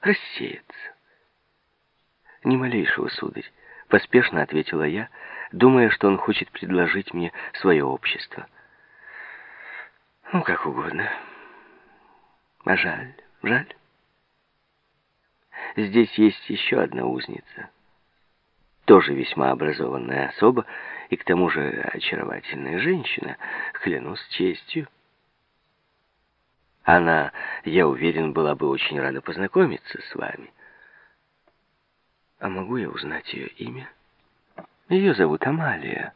рассеяться. Ни малейшего, сударь, поспешно ответила я, думая, что он хочет предложить мне свое общество. Ну, как угодно. А жаль, жаль. Здесь есть еще одна узница. Тоже весьма образованная особа и к тому же очаровательная женщина, клянусь честью. Она, я уверен, была бы очень рада познакомиться с вами. А могу я узнать ее имя? Ее зовут Амалия.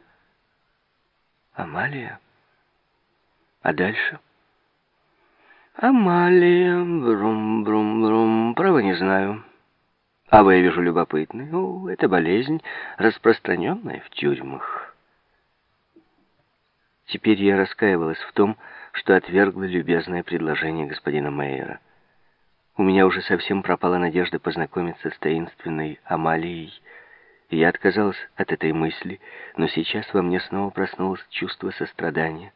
Амалия? А дальше? Амалия, брум-брум-брум, право не знаю. А вы, я вижу, любопытны. Ну, это болезнь, распространенная в тюрьмах. Теперь я раскаивалась в том, что отвергла любезное предложение господина Мейера. У меня уже совсем пропала надежда познакомиться с таинственной Амалией, и я отказалась от этой мысли, но сейчас во мне снова проснулось чувство сострадания,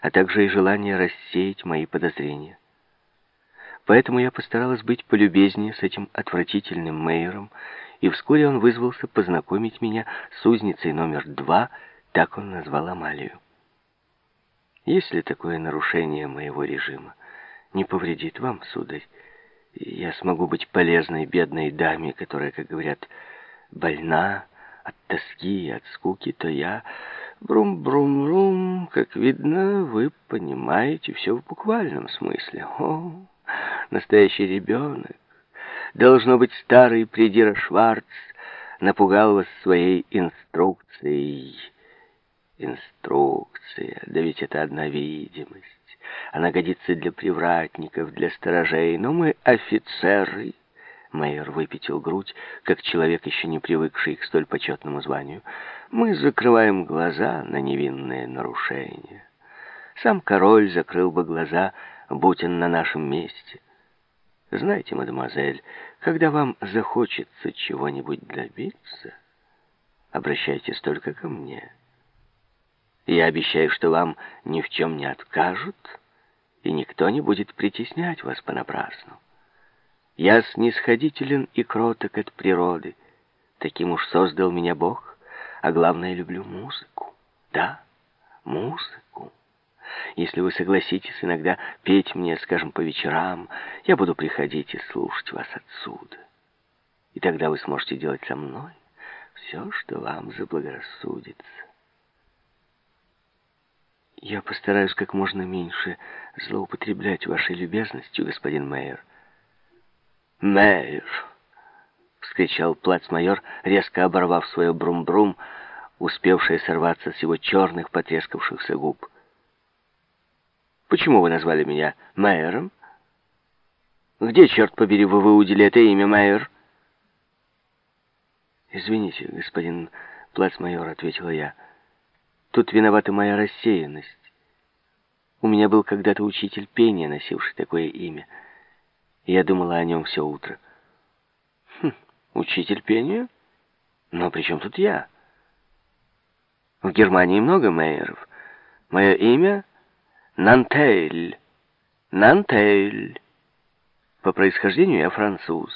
а также и желание рассеять мои подозрения. Поэтому я постаралась быть полюбезнее с этим отвратительным Мейером, и вскоре он вызвался познакомить меня с узницей номер два, так он назвал Амалию. Если такое нарушение моего режима не повредит вам, сударь, я смогу быть полезной бедной даме, которая, как говорят, больна от тоски и от скуки, то я... Брум-брум-брум, как видно, вы понимаете все в буквальном смысле. О, настоящий ребенок. Должно быть, старый придира Шварц напугал вас своей инструкцией. Инструкция, да ведь это одна видимость. Она годится для привратников, для сторожей, но мы офицеры. Майор выпятил грудь, как человек, еще не привыкший к столь почетному званию. Мы закрываем глаза на невинные нарушения. Сам король закрыл бы глаза, будь он на нашем месте. Знаете, мадемуазель, когда вам захочется чего-нибудь добиться, обращайтесь только ко мне. Я обещаю, что вам ни в чем не откажут, и никто не будет притеснять вас понапрасну. Я снисходителен и кроток от природы. Таким уж создал меня Бог, а главное, люблю музыку. Да, музыку. Если вы согласитесь иногда петь мне, скажем, по вечерам, я буду приходить и слушать вас отсюда. И тогда вы сможете делать со мной все, что вам заблагорассудится. Я постараюсь как можно меньше злоупотреблять вашей любезностью, господин Мейер. Мейер! — вскричал плацмайор, резко оборвав свое брум-брум, успевшее сорваться с его черных потрескавшихся губ. «Почему вы назвали меня Мейером? Где, черт побери, вы выудили это имя, Мейер?» «Извините, господин плацмайор», — ответила я, — Тут виновата моя рассеянность. У меня был когда-то учитель пения, носивший такое имя. я думала о нем все утро. Хм, учитель пения? Но при чем тут я? В Германии много мейеров. Мое имя Нантейль. Нантейль. По происхождению я француз.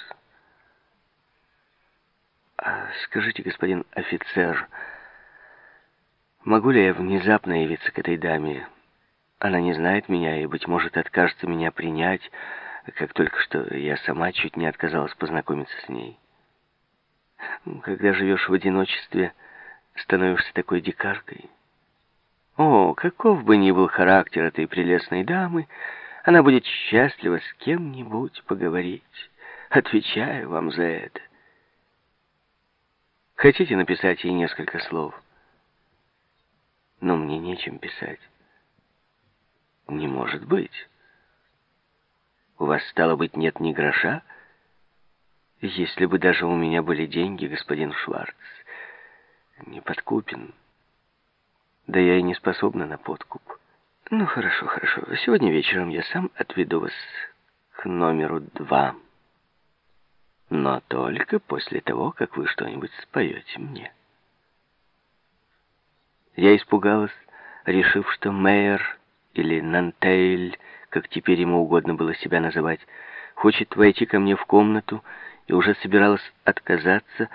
А скажите, господин офицер, Могу ли я внезапно явиться к этой даме? Она не знает меня и, быть может, откажется меня принять, как только что я сама чуть не отказалась познакомиться с ней. Когда живешь в одиночестве, становишься такой дикаркой. О, каков бы ни был характер этой прелестной дамы, она будет счастлива с кем-нибудь поговорить. Отвечаю вам за это. Хотите написать ей несколько слов? Но мне нечем писать. Не может быть. У вас, стало быть, нет ни гроша? Если бы даже у меня были деньги, господин Шварц, не подкупен. Да я и не способна на подкуп. Ну, хорошо, хорошо. Сегодня вечером я сам отведу вас к номеру два. Но только после того, как вы что-нибудь споете мне. Я испугалась, решив, что Мейер или Нантейль, как теперь ему угодно было себя называть, хочет войти ко мне в комнату и уже собиралась отказаться,